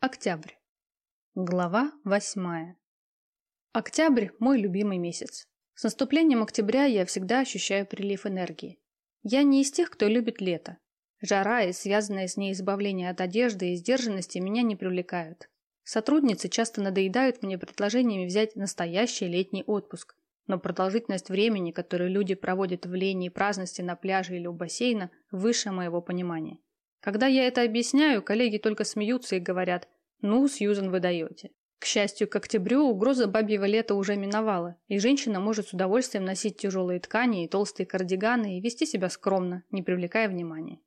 Октябрь. Глава восьмая. Октябрь – мой любимый месяц. С наступлением октября я всегда ощущаю прилив энергии. Я не из тех, кто любит лето. Жара и связанное с ней избавление от одежды и сдержанности меня не привлекают. Сотрудницы часто надоедают мне предложениями взять настоящий летний отпуск, но продолжительность времени, которую люди проводят в лени и праздности на пляже или у бассейна, выше моего понимания. Когда я это объясняю, коллеги только смеются и говорят «Ну, Сьюзен, вы даете». К счастью, к октябрю угроза бабьего лета уже миновала, и женщина может с удовольствием носить тяжелые ткани и толстые кардиганы и вести себя скромно, не привлекая внимания.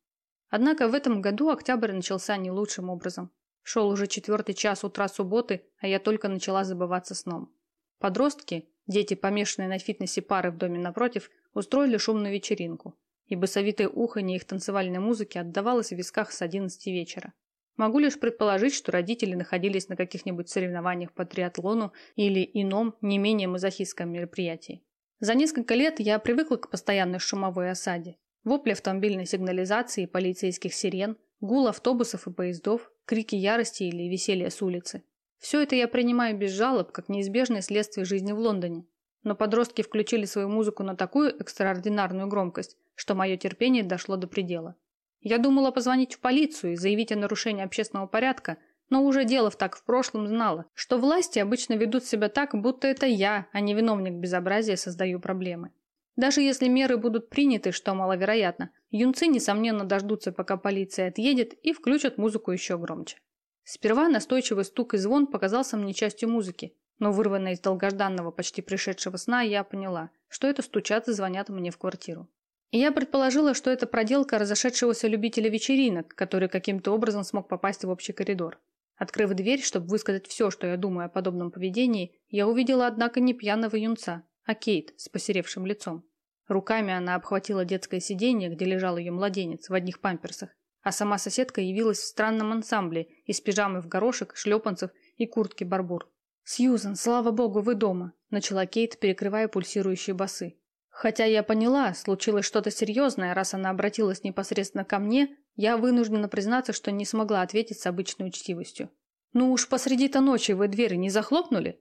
Однако в этом году октябрь начался не лучшим образом. Шел уже четвертый час утра субботы, а я только начала забываться сном. Подростки, дети, помешанные на фитнесе пары в доме напротив, устроили шумную вечеринку и басовитое уханье их танцевальной музыки отдавалось в висках с 11 вечера. Могу лишь предположить, что родители находились на каких-нибудь соревнованиях по триатлону или ином, не менее мазохистском мероприятии. За несколько лет я привыкла к постоянной шумовой осаде. Вопли автомобильной сигнализации и полицейских сирен, гул автобусов и поездов, крики ярости или веселья с улицы. Все это я принимаю без жалоб, как неизбежное следствие жизни в Лондоне. Но подростки включили свою музыку на такую экстраординарную громкость, что мое терпение дошло до предела. Я думала позвонить в полицию и заявить о нарушении общественного порядка, но уже делав так в прошлом, знала, что власти обычно ведут себя так, будто это я, а не виновник безобразия, создаю проблемы. Даже если меры будут приняты, что маловероятно, юнцы, несомненно, дождутся, пока полиция отъедет, и включат музыку еще громче. Сперва настойчивый стук и звон показался мне частью музыки, но вырванная из долгожданного, почти пришедшего сна, я поняла, что это стучат и звонят мне в квартиру. Я предположила, что это проделка разошедшегося любителя вечеринок, который каким-то образом смог попасть в общий коридор. Открыв дверь, чтобы высказать все, что я думаю о подобном поведении, я увидела, однако, не пьяного юнца, а Кейт с посеревшим лицом. Руками она обхватила детское сиденье, где лежал ее младенец в одних памперсах, а сама соседка явилась в странном ансамбле из пижамы в горошек, шлепанцев и куртки барбур. «Сьюзан, слава богу, вы дома!» – начала Кейт, перекрывая пульсирующие басы. Хотя я поняла, случилось что-то серьезное, раз она обратилась непосредственно ко мне, я вынуждена признаться, что не смогла ответить с обычной учтивостью. «Ну уж посреди-то ночи вы двери не захлопнули?»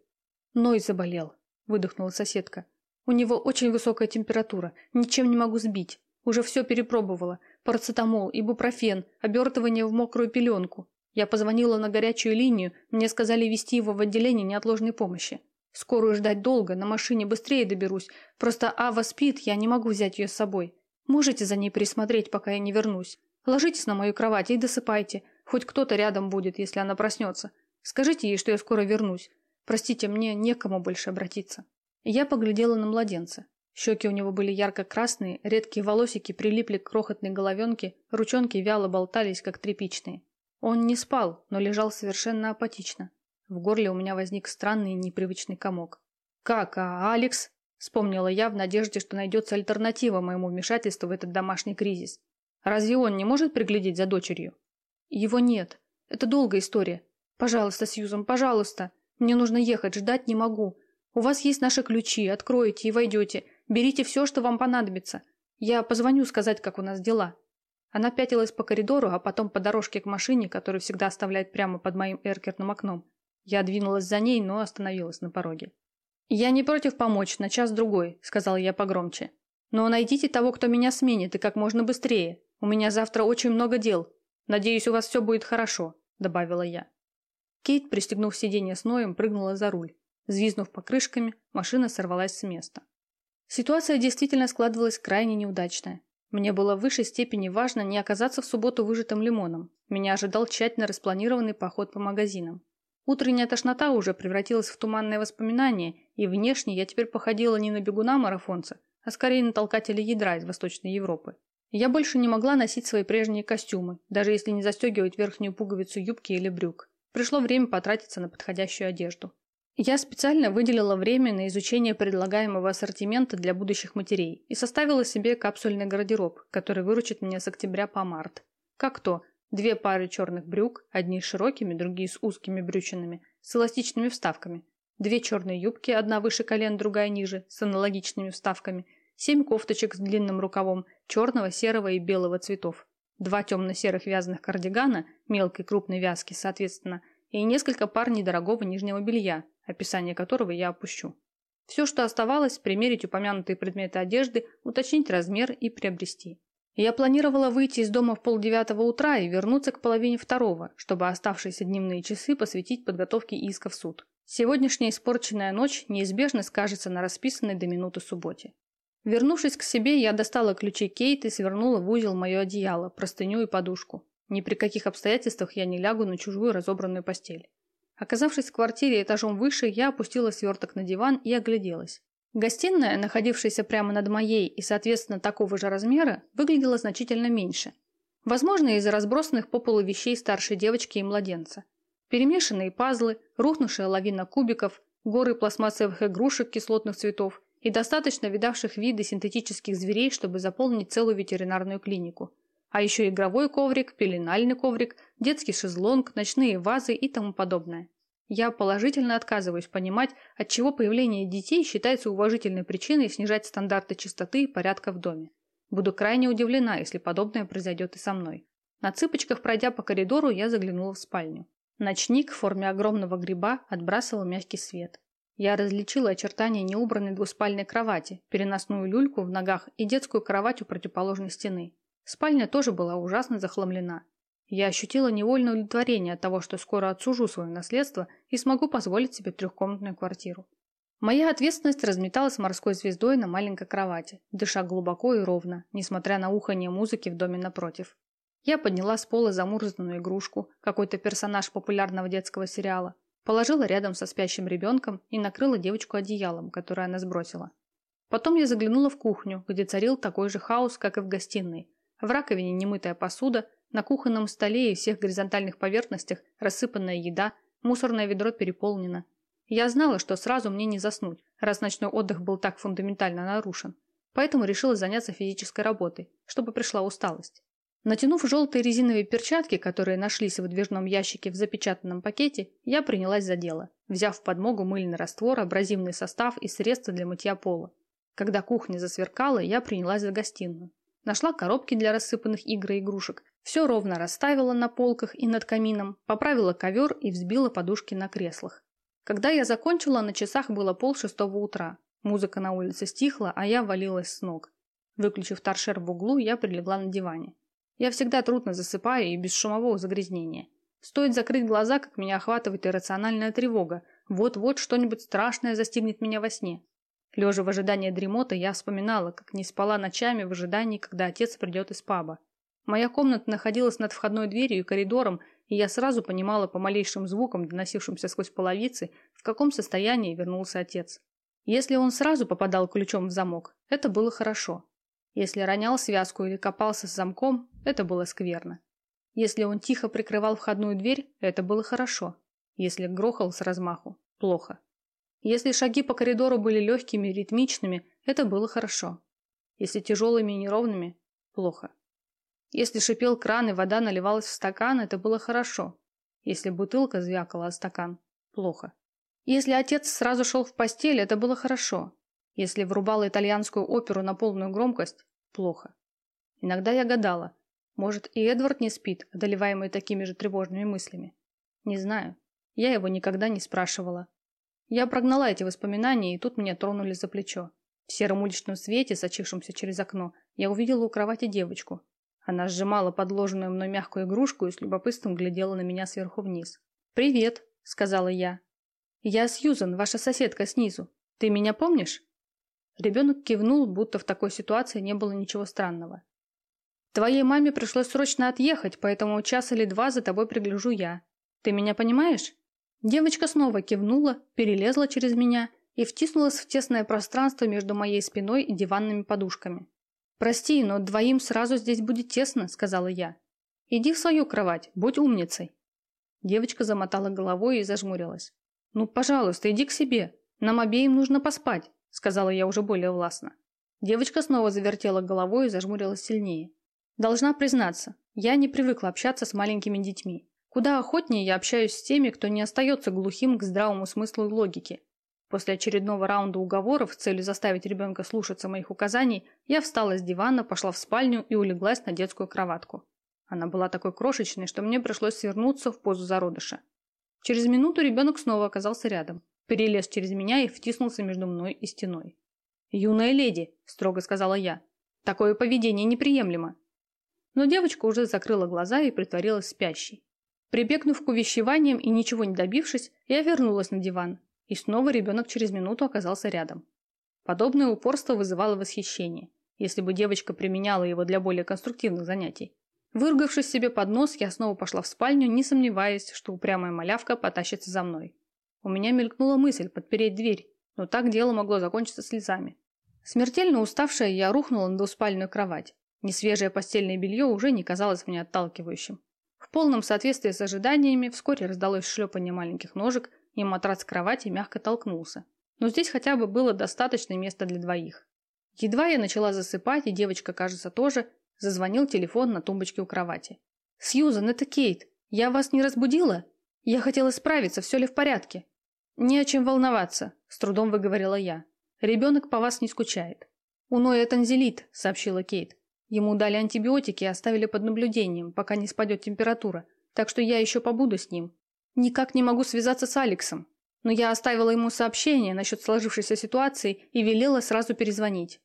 «Ной заболел», – выдохнула соседка. «У него очень высокая температура, ничем не могу сбить. Уже все перепробовала. Парацетамол, ибупрофен, обертывание в мокрую пеленку. Я позвонила на горячую линию, мне сказали вести его в отделение неотложной помощи. Скорую ждать долго, на машине быстрее доберусь. Просто Ава спит, я не могу взять ее с собой. Можете за ней присмотреть, пока я не вернусь. Ложитесь на мою кровать и досыпайте. Хоть кто-то рядом будет, если она проснется. Скажите ей, что я скоро вернусь. Простите, мне некому больше обратиться. Я поглядела на младенца. Щеки у него были ярко-красные, редкие волосики прилипли к крохотной головенке, ручонки вяло болтались, как тряпичные. Он не спал, но лежал совершенно апатично. В горле у меня возник странный непривычный комок. «Как, а Алекс?» – вспомнила я в надежде, что найдется альтернатива моему вмешательству в этот домашний кризис. «Разве он не может приглядеть за дочерью?» «Его нет. Это долгая история. Пожалуйста, Сьюзан, пожалуйста. Мне нужно ехать, ждать не могу. У вас есть наши ключи, откроете и войдете. Берите все, что вам понадобится. Я позвоню сказать, как у нас дела». Она пятилась по коридору, а потом по дорожке к машине, которую всегда оставляет прямо под моим эркерным окном. Я двинулась за ней, но остановилась на пороге. «Я не против помочь на час-другой», – сказал я погромче. «Но найдите того, кто меня сменит, и как можно быстрее. У меня завтра очень много дел. Надеюсь, у вас все будет хорошо», – добавила я. Кейт, пристегнув сиденье с Ноем, прыгнула за руль. Звизнув покрышками, машина сорвалась с места. Ситуация действительно складывалась крайне неудачная. Мне было в высшей степени важно не оказаться в субботу выжатым лимоном. Меня ожидал тщательно распланированный поход по магазинам. Утренняя тошнота уже превратилась в туманное воспоминание, и внешне я теперь походила не на бегуна-марафонца, а скорее на толкателя ядра из Восточной Европы. Я больше не могла носить свои прежние костюмы, даже если не застегивать верхнюю пуговицу юбки или брюк. Пришло время потратиться на подходящую одежду. Я специально выделила время на изучение предлагаемого ассортимента для будущих матерей и составила себе капсульный гардероб, который выручит меня с октября по март. Как то, Две пары черных брюк, одни с широкими, другие с узкими брючинами, с эластичными вставками. Две черные юбки, одна выше колен, другая ниже, с аналогичными вставками. Семь кофточек с длинным рукавом, черного, серого и белого цветов. Два темно-серых вязаных кардигана, мелкой и крупной вязки, соответственно, и несколько пар недорогого нижнего белья, описание которого я опущу. Все, что оставалось, примерить упомянутые предметы одежды, уточнить размер и приобрести. Я планировала выйти из дома в полдевятого утра и вернуться к половине второго, чтобы оставшиеся дневные часы посвятить подготовке иска в суд. Сегодняшняя испорченная ночь неизбежно скажется на расписанной до минуты субботе. Вернувшись к себе, я достала ключи Кейт и свернула в узел мое одеяло, простыню и подушку. Ни при каких обстоятельствах я не лягу на чужую разобранную постель. Оказавшись в квартире этажом выше, я опустила сверток на диван и огляделась. Гостиная, находившаяся прямо над моей и, соответственно, такого же размера, выглядела значительно меньше. Возможно, из-за разбросанных по полу вещей старшей девочки и младенца. Перемешанные пазлы, рухнувшая лавина кубиков, горы пластмассовых игрушек кислотных цветов и достаточно видавших виды синтетических зверей, чтобы заполнить целую ветеринарную клинику. А еще игровой коврик, пеленальный коврик, детский шезлонг, ночные вазы и тому подобное. Я положительно отказываюсь понимать, отчего появление детей считается уважительной причиной снижать стандарты чистоты и порядка в доме. Буду крайне удивлена, если подобное произойдет и со мной. На цыпочках, пройдя по коридору, я заглянула в спальню. Ночник в форме огромного гриба отбрасывал мягкий свет. Я различила очертания неубранной двуспальной кровати, переносную люльку в ногах и детскую кровать у противоположной стены. Спальня тоже была ужасно захламлена. Я ощутила невольное удовлетворение от того, что скоро отсужу свое наследство и смогу позволить себе трехкомнатную квартиру. Моя ответственность разметалась морской звездой на маленькой кровати, дыша глубоко и ровно, несмотря на уханье музыки в доме напротив. Я подняла с пола замурзанную игрушку, какой-то персонаж популярного детского сериала, положила рядом со спящим ребенком и накрыла девочку одеялом, которое она сбросила. Потом я заглянула в кухню, где царил такой же хаос, как и в гостиной, в раковине немытая посуда, на кухонном столе и всех горизонтальных поверхностях рассыпанная еда, мусорное ведро переполнено. Я знала, что сразу мне не заснуть, раз ночной отдых был так фундаментально нарушен. Поэтому решила заняться физической работой, чтобы пришла усталость. Натянув желтые резиновые перчатки, которые нашлись в выдвижном ящике в запечатанном пакете, я принялась за дело, взяв в подмогу мыльный раствор, абразивный состав и средства для мытья пола. Когда кухня засверкала, я принялась за гостиную. Нашла коробки для рассыпанных игр и игрушек. Все ровно расставила на полках и над камином, поправила ковер и взбила подушки на креслах. Когда я закончила, на часах было пол шестого утра. Музыка на улице стихла, а я валилась с ног. Выключив торшер в углу, я прилегла на диване. Я всегда трудно засыпаю и без шумового загрязнения. Стоит закрыть глаза, как меня охватывает иррациональная тревога. Вот-вот что-нибудь страшное застигнет меня во сне. Лежа в ожидании дремоты, я вспоминала, как не спала ночами в ожидании, когда отец придет из паба. Моя комната находилась над входной дверью и коридором, и я сразу понимала по малейшим звукам, доносившимся сквозь половицы, в каком состоянии вернулся отец. Если он сразу попадал ключом в замок, это было хорошо. Если ронял связку или копался с замком, это было скверно. Если он тихо прикрывал входную дверь, это было хорошо. Если грохал с размаху, плохо. Если шаги по коридору были легкими ритмичными, это было хорошо. Если тяжелыми и неровными – плохо. Если шипел кран и вода наливалась в стакан, это было хорошо. Если бутылка звякала о стакан – плохо. Если отец сразу шел в постель, это было хорошо. Если врубал итальянскую оперу на полную громкость – плохо. Иногда я гадала, может и Эдвард не спит, одолеваемый такими же тревожными мыслями. Не знаю. Я его никогда не спрашивала. Я прогнала эти воспоминания, и тут меня тронули за плечо. В сером уличном свете, сочившемся через окно, я увидела у кровати девочку. Она сжимала подложенную мной мягкую игрушку и с любопытством глядела на меня сверху вниз. «Привет», — сказала я. «Я Сьюзан, ваша соседка снизу. Ты меня помнишь?» Ребенок кивнул, будто в такой ситуации не было ничего странного. «Твоей маме пришлось срочно отъехать, поэтому час или два за тобой пригляжу я. Ты меня понимаешь?» Девочка снова кивнула, перелезла через меня и втиснулась в тесное пространство между моей спиной и диванными подушками. «Прости, но двоим сразу здесь будет тесно», — сказала я. «Иди в свою кровать, будь умницей». Девочка замотала головой и зажмурилась. «Ну, пожалуйста, иди к себе. Нам обеим нужно поспать», — сказала я уже более властно. Девочка снова завертела головой и зажмурилась сильнее. Должна признаться, я не привыкла общаться с маленькими детьми. Куда охотнее я общаюсь с теми, кто не остается глухим к здравому смыслу и логике. После очередного раунда уговоров с целью заставить ребенка слушаться моих указаний, я встала с дивана, пошла в спальню и улеглась на детскую кроватку. Она была такой крошечной, что мне пришлось свернуться в позу зародыша. Через минуту ребенок снова оказался рядом, перелез через меня и втиснулся между мной и стеной. «Юная леди», – строго сказала я, – «такое поведение неприемлемо». Но девочка уже закрыла глаза и притворилась спящей. Прибегнув к увещеваниям и ничего не добившись, я вернулась на диван, и снова ребенок через минуту оказался рядом. Подобное упорство вызывало восхищение, если бы девочка применяла его для более конструктивных занятий. Выругавшись себе под нос, я снова пошла в спальню, не сомневаясь, что упрямая малявка потащится за мной. У меня мелькнула мысль подпереть дверь, но так дело могло закончиться слезами. Смертельно уставшая, я рухнула на двуспальную кровать. Несвежее постельное белье уже не казалось мне отталкивающим. В полном соответствии с ожиданиями вскоре раздалось шлепание маленьких ножек, и матрац кровати мягко толкнулся. Но здесь хотя бы было достаточно места для двоих. Едва я начала засыпать, и девочка, кажется, тоже, зазвонил телефон на тумбочке у кровати. «Сьюзан, это Кейт. Я вас не разбудила? Я хотела справиться, все ли в порядке?» «Не о чем волноваться», – с трудом выговорила я. «Ребенок по вас не скучает». «У Ноя танзелит», – сообщила Кейт. Ему дали антибиотики и оставили под наблюдением, пока не спадет температура, так что я еще побуду с ним. Никак не могу связаться с Алексом, но я оставила ему сообщение насчет сложившейся ситуации и велела сразу перезвонить.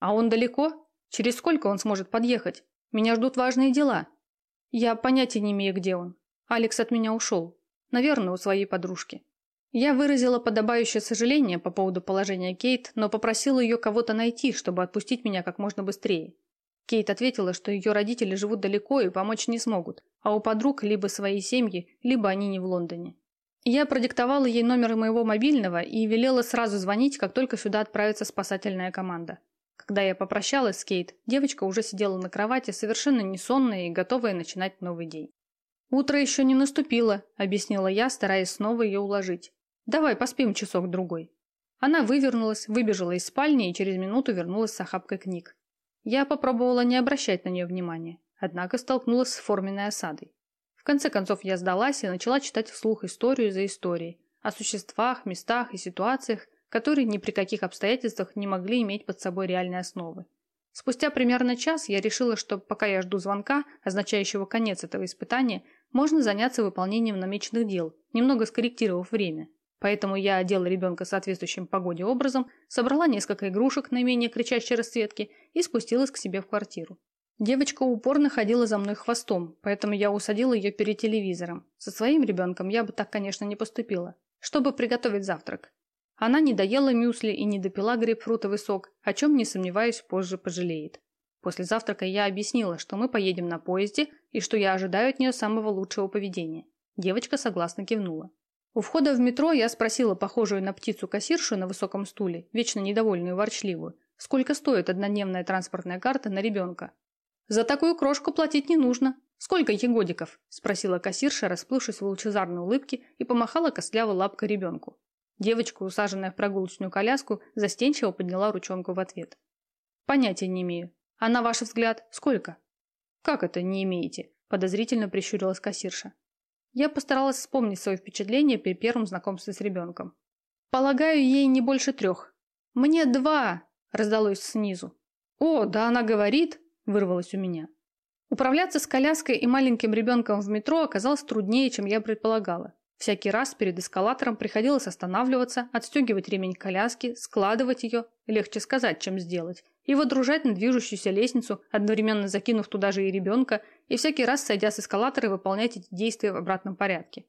А он далеко? Через сколько он сможет подъехать? Меня ждут важные дела. Я понятия не имею, где он. Алекс от меня ушел. Наверное, у своей подружки. Я выразила подобающее сожаление по поводу положения Кейт, но попросила ее кого-то найти, чтобы отпустить меня как можно быстрее. Кейт ответила, что ее родители живут далеко и помочь не смогут, а у подруг либо свои семьи, либо они не в Лондоне. Я продиктовала ей номер моего мобильного и велела сразу звонить, как только сюда отправится спасательная команда. Когда я попрощалась с Кейт, девочка уже сидела на кровати, совершенно несонная и готовая начинать новый день. «Утро еще не наступило», – объяснила я, стараясь снова ее уложить. «Давай поспим часок-другой». Она вывернулась, выбежала из спальни и через минуту вернулась с охапкой книг. Я попробовала не обращать на нее внимания, однако столкнулась с форменной осадой. В конце концов я сдалась и начала читать вслух историю за историей, о существах, местах и ситуациях, которые ни при каких обстоятельствах не могли иметь под собой реальной основы. Спустя примерно час я решила, что пока я жду звонка, означающего конец этого испытания, можно заняться выполнением намеченных дел, немного скорректировав время. Поэтому я одела ребенка соответствующим погоде образом, собрала несколько игрушек наименее кричащей расцветки и спустилась к себе в квартиру. Девочка упорно ходила за мной хвостом, поэтому я усадила ее перед телевизором. Со своим ребенком я бы так, конечно, не поступила. Чтобы приготовить завтрак. Она не доела мюсли и не допила грейпфрутовый сок, о чем, не сомневаюсь, позже пожалеет. После завтрака я объяснила, что мы поедем на поезде и что я ожидаю от нее самого лучшего поведения. Девочка согласно кивнула. У входа в метро я спросила похожую на птицу кассиршу на высоком стуле, вечно недовольную и ворчливую, сколько стоит однодневная транспортная карта на ребенка. «За такую крошку платить не нужно. Сколько ей годиков?» – спросила кассирша, расплывшись в лучезарной улыбке и помахала костлявой лапкой ребенку. Девочка, усаженная в прогулочную коляску, застенчиво подняла ручонку в ответ. «Понятия не имею. А на ваш взгляд, сколько?» «Как это не имеете?» – подозрительно прищурилась кассирша. Я постаралась вспомнить свои впечатления при первом знакомстве с ребенком. Полагаю, ей не больше трех. Мне два, раздалось снизу. О, да она говорит, вырвалось у меня. Управляться с коляской и маленьким ребенком в метро оказалось труднее, чем я предполагала. Всякий раз перед эскалатором приходилось останавливаться, отстегивать ремень коляски, складывать ее, легче сказать, чем сделать, и водружать на движущуюся лестницу, одновременно закинув туда же и ребенка, и всякий раз, сойдя с эскалатора, выполнять эти действия в обратном порядке.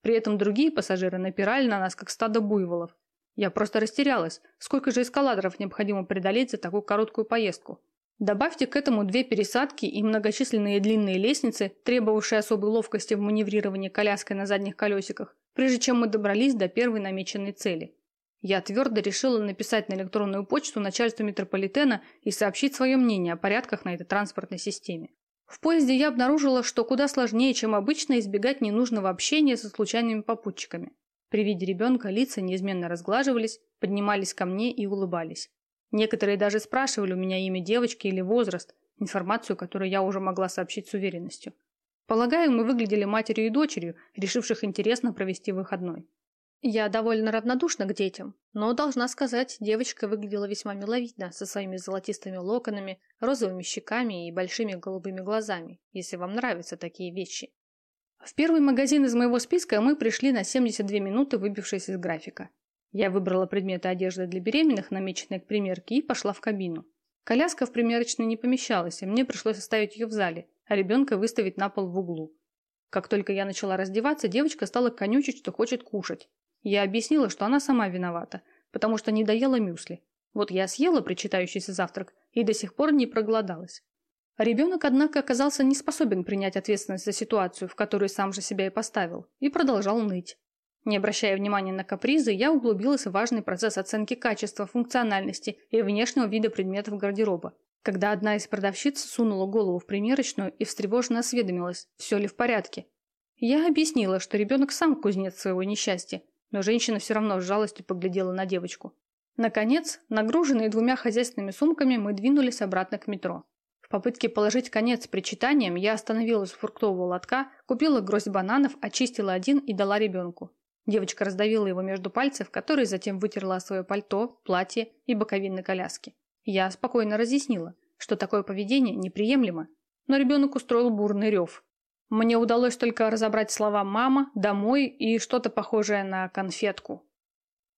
При этом другие пассажиры напирали на нас, как стадо буйволов. Я просто растерялась, сколько же эскалаторов необходимо преодолеть за такую короткую поездку. Добавьте к этому две пересадки и многочисленные длинные лестницы, требовавшие особой ловкости в маневрировании коляской на задних колесиках, прежде чем мы добрались до первой намеченной цели. Я твердо решила написать на электронную почту начальству метрополитена и сообщить свое мнение о порядках на этой транспортной системе. В поезде я обнаружила, что куда сложнее, чем обычно, избегать ненужного общения со случайными попутчиками. При виде ребенка лица неизменно разглаживались, поднимались ко мне и улыбались. Некоторые даже спрашивали у меня имя девочки или возраст, информацию, которую я уже могла сообщить с уверенностью. Полагаю, мы выглядели матерью и дочерью, решивших интересно провести выходной. Я довольно равнодушна к детям, но должна сказать, девочка выглядела весьма миловидно, со своими золотистыми локонами, розовыми щеками и большими голубыми глазами, если вам нравятся такие вещи. В первый магазин из моего списка мы пришли на 72 минуты, выбившись из графика. Я выбрала предметы одежды для беременных, намеченные к примерке, и пошла в кабину. Коляска в примерочной не помещалась, и мне пришлось оставить ее в зале, а ребенка выставить на пол в углу. Как только я начала раздеваться, девочка стала конючить, что хочет кушать. Я объяснила, что она сама виновата, потому что не доела мюсли. Вот я съела причитающийся завтрак и до сих пор не проголодалась. Ребенок, однако, оказался не способен принять ответственность за ситуацию, в которую сам же себя и поставил, и продолжал ныть. Не обращая внимания на капризы, я углубилась в важный процесс оценки качества, функциональности и внешнего вида предметов гардероба, когда одна из продавщиц сунула голову в примерочную и встревоженно осведомилась, все ли в порядке. Я объяснила, что ребенок сам кузнец своего несчастья, но женщина все равно с жалостью поглядела на девочку. Наконец, нагруженные двумя хозяйственными сумками, мы двинулись обратно к метро. В попытке положить конец причитаниям я остановилась у фруктового лотка, купила гроздь бананов, очистила один и дала ребенку. Девочка раздавила его между пальцев, которые затем вытерла свое пальто, платье и боковины коляски. Я спокойно разъяснила, что такое поведение неприемлемо, но ребенок устроил бурный рев. Мне удалось только разобрать слова «мама», «домой» и что-то похожее на конфетку.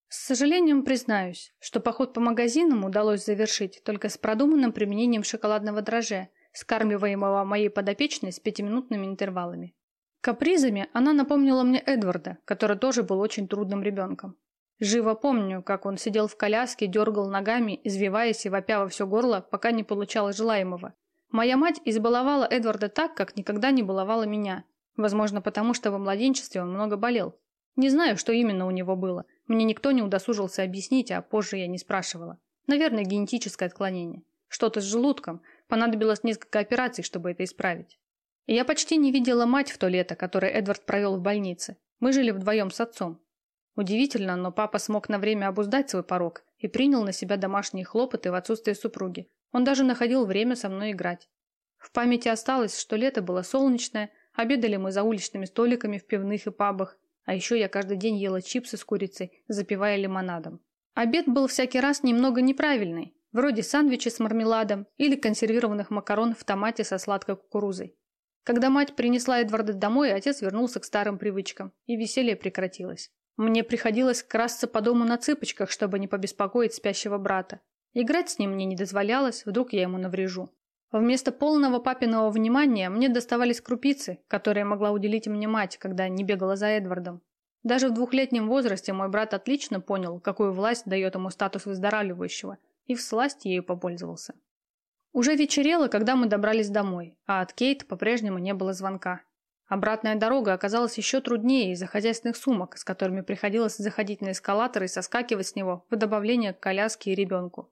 С сожалением признаюсь, что поход по магазинам удалось завершить только с продуманным применением шоколадного дрожжа, скармливаемого моей подопечной с пятиминутными интервалами. Капризами она напомнила мне Эдварда, который тоже был очень трудным ребенком. Живо помню, как он сидел в коляске, дергал ногами, извиваясь и вопя во все горло, пока не получал желаемого. Моя мать избаловала Эдварда так, как никогда не баловала меня. Возможно, потому что во младенчестве он много болел. Не знаю, что именно у него было. Мне никто не удосужился объяснить, а позже я не спрашивала. Наверное, генетическое отклонение. Что-то с желудком. Понадобилось несколько операций, чтобы это исправить. Я почти не видела мать в то лето, которое Эдвард провел в больнице. Мы жили вдвоем с отцом. Удивительно, но папа смог на время обуздать свой порог и принял на себя домашние хлопоты в отсутствие супруги. Он даже находил время со мной играть. В памяти осталось, что лето было солнечное, обедали мы за уличными столиками в пивных и пабах, а еще я каждый день ела чипсы с курицей, запивая лимонадом. Обед был всякий раз немного неправильный, вроде сандвича с мармеладом или консервированных макарон в томате со сладкой кукурузой. Когда мать принесла Эдварда домой, отец вернулся к старым привычкам, и веселье прекратилось. Мне приходилось красться по дому на цыпочках, чтобы не побеспокоить спящего брата. Играть с ним мне не дозволялось, вдруг я ему наврежу. Вместо полного папиного внимания мне доставались крупицы, которые могла уделить мне мать, когда не бегала за Эдвардом. Даже в двухлетнем возрасте мой брат отлично понял, какую власть дает ему статус выздоравливающего, и в сласть ею попользовался. Уже вечерело, когда мы добрались домой, а от Кейт по-прежнему не было звонка. Обратная дорога оказалась еще труднее из-за хозяйственных сумок, с которыми приходилось заходить на эскалатор и соскакивать с него в добавление к коляске и ребенку.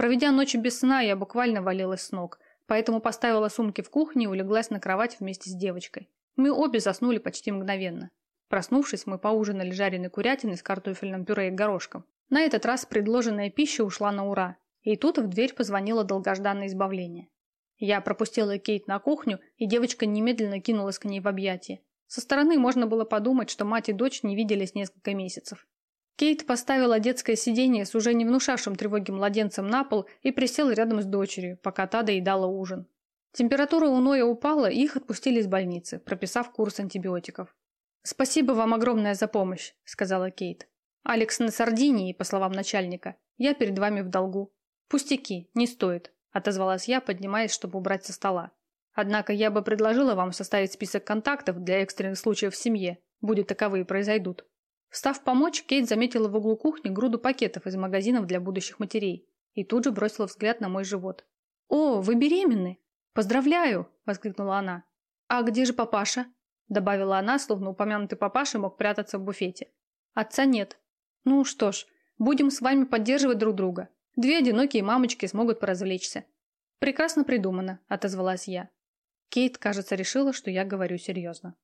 Проведя ночь без сна, я буквально валилась с ног, поэтому поставила сумки в кухне и улеглась на кровать вместе с девочкой. Мы обе заснули почти мгновенно. Проснувшись, мы поужинали жареной курятиной с картофельным пюре и горошком. На этот раз предложенная пища ушла на ура. И тут в дверь позвонило долгожданное избавление. Я пропустила Кейт на кухню, и девочка немедленно кинулась к ней в объятия. Со стороны можно было подумать, что мать и дочь не виделись несколько месяцев. Кейт поставила детское сиденье с уже не внушавшим тревоги младенцем на пол и присела рядом с дочерью, пока та доедала ужин. Температура у Ноя упала, и их отпустили из больницы, прописав курс антибиотиков. «Спасибо вам огромное за помощь», — сказала Кейт. «Алекс на Сардинии, по словам начальника. Я перед вами в долгу». «Пустяки, не стоит отозвалась я, поднимаясь, чтобы убрать со стола. Однако я бы предложила вам составить список контактов для экстренных случаев в семье, будет таковые произойдут. Встав помочь, Кейт заметила в углу кухни груду пакетов из магазинов для будущих матерей и тут же бросила взгляд на мой живот. «О, вы беременны! Поздравляю!» – воскликнула она. «А где же папаша?» – добавила она, словно упомянутый папаша мог прятаться в буфете. «Отца нет. Ну что ж, будем с вами поддерживать друг друга. Две одинокие мамочки смогут поразвлечься. Прекрасно придумано, отозвалась я. Кейт, кажется, решила, что я говорю серьезно.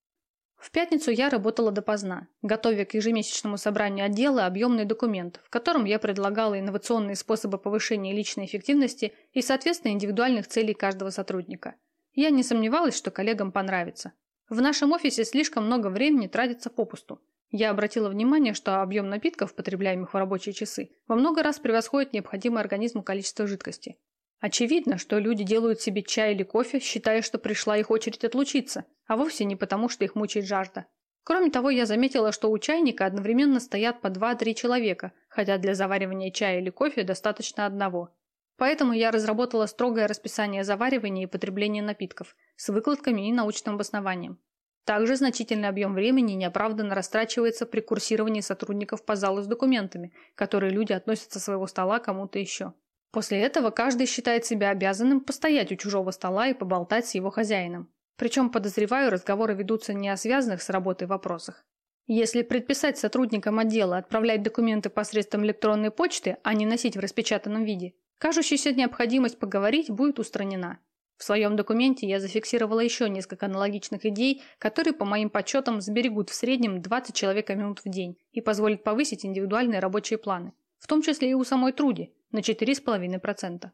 В пятницу я работала допоздна, готовя к ежемесячному собранию отдела объемный документ, в котором я предлагала инновационные способы повышения личной эффективности и, соответственно, индивидуальных целей каждого сотрудника. Я не сомневалась, что коллегам понравится. В нашем офисе слишком много времени тратится попусту. Я обратила внимание, что объем напитков, потребляемых в рабочие часы, во много раз превосходит необходимое организму количество жидкости. Очевидно, что люди делают себе чай или кофе, считая, что пришла их очередь отлучиться, а вовсе не потому, что их мучает жажда. Кроме того, я заметила, что у чайника одновременно стоят по 2-3 человека, хотя для заваривания чая или кофе достаточно одного. Поэтому я разработала строгое расписание заваривания и потребления напитков с выкладками и научным обоснованием. Также значительный объем времени неоправданно растрачивается при курсировании сотрудников по залу с документами, которые люди относят со своего стола кому-то еще. После этого каждый считает себя обязанным постоять у чужого стола и поболтать с его хозяином. Причем, подозреваю, разговоры ведутся не о связанных с работой вопросах. Если предписать сотрудникам отдела отправлять документы посредством электронной почты, а не носить в распечатанном виде, кажущаяся необходимость поговорить будет устранена. В своем документе я зафиксировала еще несколько аналогичных идей, которые, по моим подсчетам, сберегут в среднем 20 человека минут в день и позволят повысить индивидуальные рабочие планы, в том числе и у самой Труди, на 4,5%.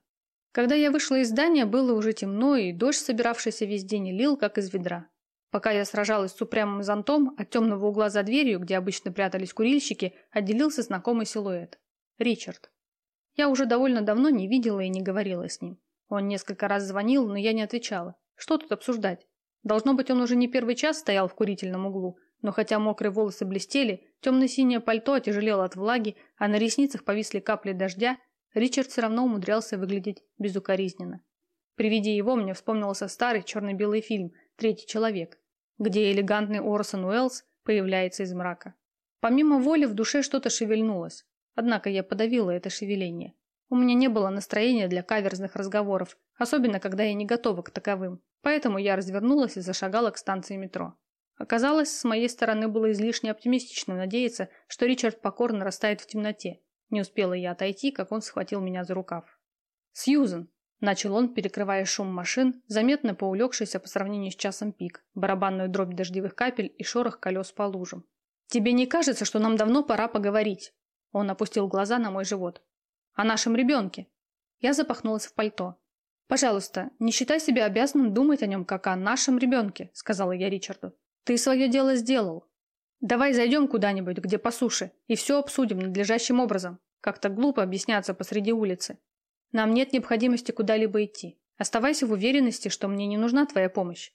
Когда я вышла из здания, было уже темно, и дождь, собиравшийся весь день, лил, как из ведра. Пока я сражалась с упрямым зонтом, от темного угла за дверью, где обычно прятались курильщики, отделился знакомый силуэт. Ричард. Я уже довольно давно не видела и не говорила с ним. Он несколько раз звонил, но я не отвечала. Что тут обсуждать? Должно быть, он уже не первый час стоял в курительном углу, но хотя мокрые волосы блестели, темно-синее пальто отяжелело от влаги, а на ресницах повисли капли дождя, Ричард все равно умудрялся выглядеть безукоризненно. При виде его мне вспомнился старый черно-белый фильм «Третий человек», где элегантный Орсон Уэллс появляется из мрака. Помимо воли в душе что-то шевельнулось, однако я подавила это шевеление. У меня не было настроения для каверзных разговоров, особенно когда я не готова к таковым, поэтому я развернулась и зашагала к станции метро. Оказалось, с моей стороны было излишне оптимистично надеяться, что Ричард покорно растает в темноте. Не успела я отойти, как он схватил меня за рукав. «Сьюзен!» – начал он, перекрывая шум машин, заметно поулегшийся по сравнению с часом пик, барабанную дробь дождевых капель и шорох колес по лужам. «Тебе не кажется, что нам давно пора поговорить?» Он опустил глаза на мой живот. О нашем ребенке. Я запахнулась в пальто. «Пожалуйста, не считай себя обязанным думать о нем, как о нашем ребенке», сказала я Ричарду. «Ты свое дело сделал. Давай зайдем куда-нибудь, где по суше, и все обсудим надлежащим образом. Как-то глупо объясняться посреди улицы. Нам нет необходимости куда-либо идти. Оставайся в уверенности, что мне не нужна твоя помощь.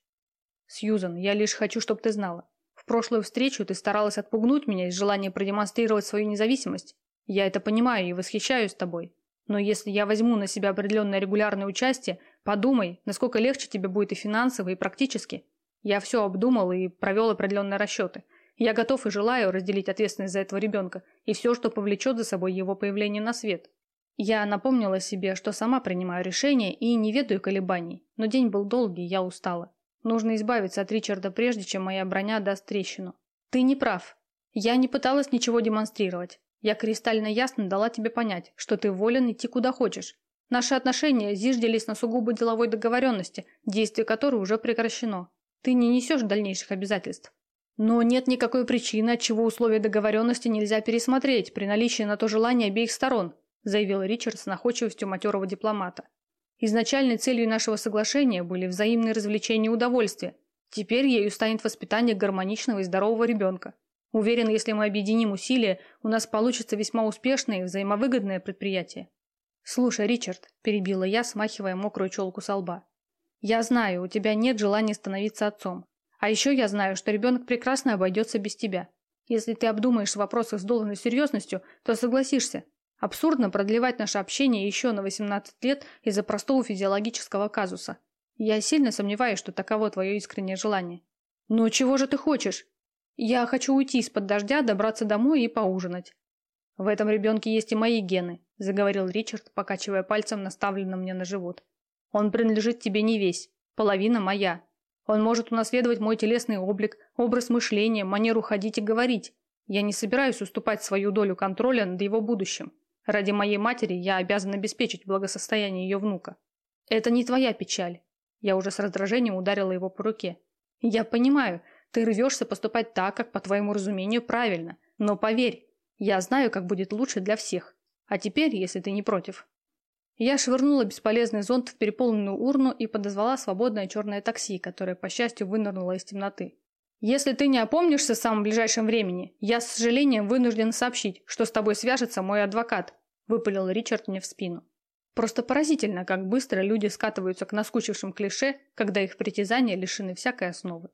Сьюзан, я лишь хочу, чтобы ты знала. В прошлую встречу ты старалась отпугнуть меня из желания продемонстрировать свою независимость. Я это понимаю и восхищаюсь тобой. Но если я возьму на себя определенное регулярное участие, подумай, насколько легче тебе будет и финансово, и практически. Я все обдумал и провел определенные расчеты. Я готов и желаю разделить ответственность за этого ребенка и все, что повлечет за собой его появление на свет. Я напомнила себе, что сама принимаю решение и не ведаю колебаний, но день был долгий, я устала. Нужно избавиться от Ричарда прежде, чем моя броня даст трещину. Ты не прав. Я не пыталась ничего демонстрировать. Я кристально ясно дала тебе понять, что ты волен идти куда хочешь. Наши отношения зиждились на сугубо деловой договоренности, действие которой уже прекращено. Ты не несешь дальнейших обязательств. Но нет никакой причины, от чего условия договоренности нельзя пересмотреть при наличии на то желания обеих сторон, заявил Ричард с находчивостью матерого дипломата. Изначальной целью нашего соглашения были взаимные развлечения и удовольствие. Теперь ею станет воспитание гармоничного и здорового ребенка. Уверен, если мы объединим усилия, у нас получится весьма успешное и взаимовыгодное предприятие. Слушай, Ричард, перебила я, смахивая мокрую челку со лба. Я знаю, у тебя нет желания становиться отцом. А еще я знаю, что ребенок прекрасно обойдется без тебя. Если ты обдумаешь вопросы с должной серьезностью, то согласишься. Абсурдно продлевать наше общение еще на 18 лет из-за простого физиологического казуса. Я сильно сомневаюсь, что таково твое искреннее желание. Но чего же ты хочешь? Я хочу уйти из-под дождя, добраться домой и поужинать. В этом ребенке есть и мои гены, заговорил Ричард, покачивая пальцем, наставленным мне на живот. Он принадлежит тебе не весь, половина моя. Он может унаследовать мой телесный облик, образ мышления, манеру ходить и говорить. Я не собираюсь уступать свою долю контроля над его будущим. Ради моей матери я обязан обеспечить благосостояние ее внука. Это не твоя печаль. Я уже с раздражением ударила его по руке. Я понимаю, ты рвешься поступать так, как по твоему разумению правильно. Но поверь, я знаю, как будет лучше для всех. А теперь, если ты не против. Я швырнула бесполезный зонт в переполненную урну и подозвала свободное черное такси, которое, по счастью, вынырнуло из темноты. Если ты не опомнишься в самом ближайшем времени, я с сожалением вынужден сообщить, что с тобой свяжется мой адвокат, выпалил Ричард мне в спину. Просто поразительно, как быстро люди скатываются к наскучившим клише, когда их притязания лишены всякой основы.